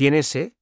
¿Tiene sed?